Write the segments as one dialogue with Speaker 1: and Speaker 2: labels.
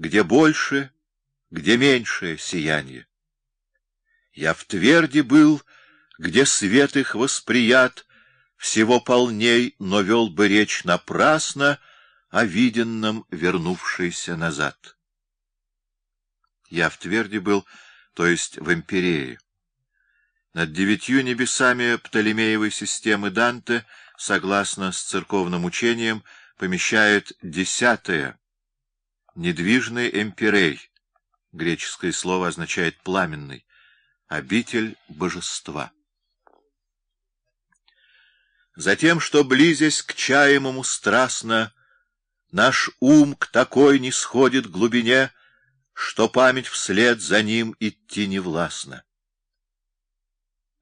Speaker 1: где больше, где меньшее сияние. Я в тверди был, где свет их восприят, всего полней, но вел бы речь напрасно о виденном, вернувшейся назад. Я в тверди был, то есть в империи. Над девятью небесами Птолемеевой системы Данте, согласно с церковным учением, помещает десятое, недвижный эмпирей, греческое слово означает «пламенный», обитель божества. Затем, что, близясь к чаемому страстно, Наш ум к такой не сходит глубине, Что память вслед за ним идти не властна.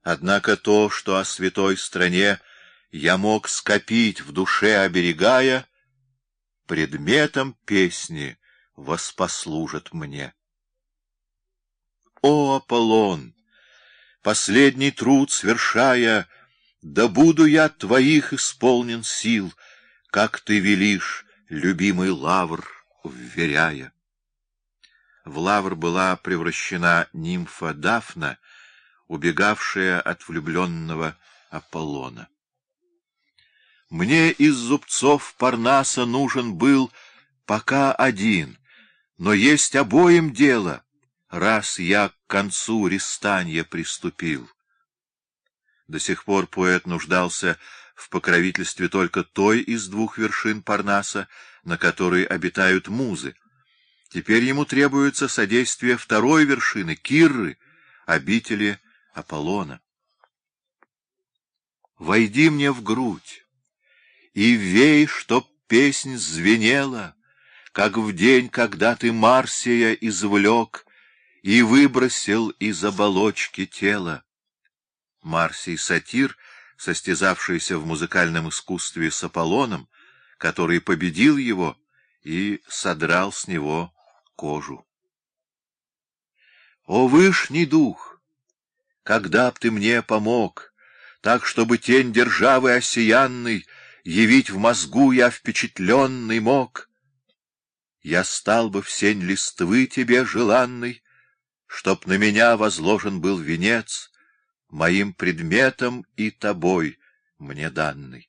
Speaker 1: Однако то, что о святой стране Я мог скопить в душе, оберегая, Предметом песни воспослужит мне. О, Аполлон! Последний труд свершая, Да буду я твоих исполнен сил, Как ты велишь, любимый лавр вверяя. В лавр была превращена нимфа Дафна, убегавшая от влюбленного Аполлона. Мне из зубцов Парнаса нужен был пока один, но есть обоим дело, раз я к концу рестанья приступил. До сих пор поэт нуждался в покровительстве только той из двух вершин Парнаса, на которой обитают музы. Теперь ему требуется содействие второй вершины, Кирры, обители Аполлона. Войди мне в грудь и вей, чтоб песнь звенела, как в день, когда ты Марсия извлек и выбросил из оболочки тела. Марсий Сатир, состязавшийся в музыкальном искусстве с Аполлоном, который победил его и содрал с него кожу. О, Вышний Дух! Когда б ты мне помог, так, чтобы тень державы осиянной явить в мозгу я впечатленный мог, я стал бы в сень листвы тебе желанный, чтоб на меня возложен был венец, моим предметом и тобой мне данный.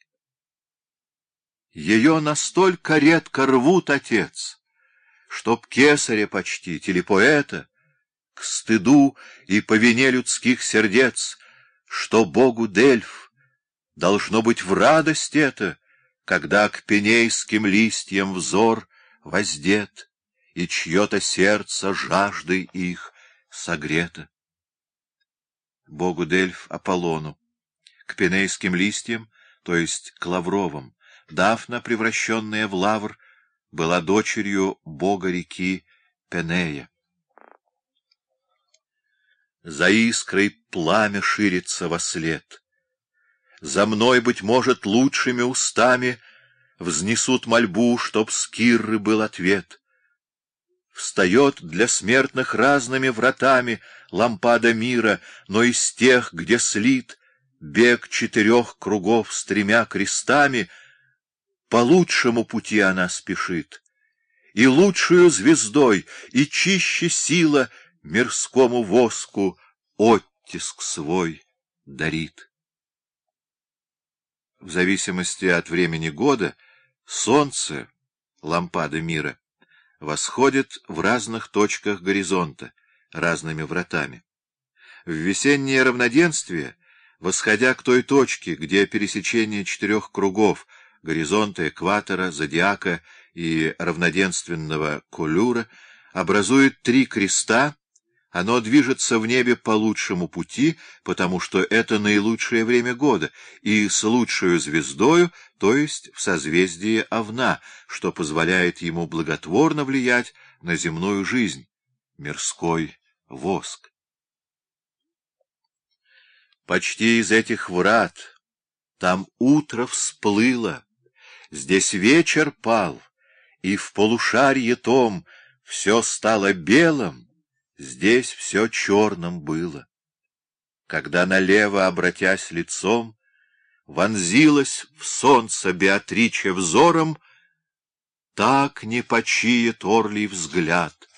Speaker 1: Ее настолько редко рвут, отец, чтоб кесаря почтить или поэта, к стыду и по вине людских сердец, что Богу Дельф должно быть в радость это, когда к пенейским листьям взор воздет, и чье-то сердце жаждой их согрето. Богу Дельф Аполлону, к пенейским листьям, то есть к лавровым, Дафна, превращенная в лавр, была дочерью бога реки Пенея. За искрой пламя ширится во след. За мной, быть может, лучшими устами Взнесут мольбу, чтоб с Кирры был ответ. Встает для смертных разными вратами Лампада мира, но из тех, где слит Бег четырех кругов с тремя крестами — по лучшему пути она спешит, и лучшую звездой, и чище сила мирскому воску оттиск свой дарит. В зависимости от времени года солнце, лампада мира, восходит в разных точках горизонта, разными вратами. В весеннее равноденствие, восходя к той точке, где пересечение четырех кругов — горизонта, экватора, зодиака и равноденственного колюра, образует три креста, оно движется в небе по лучшему пути, потому что это наилучшее время года, и с лучшую звездою, то есть в созвездии Овна, что позволяет ему благотворно влиять на земную жизнь, мирской воск. Почти из этих врат там утро всплыло, Здесь вечер пал, и в полушарье том все стало белым, здесь все черным было. Когда налево, обратясь лицом, вонзилась в солнце Беатриче взором, Так не почиет орлий взгляд,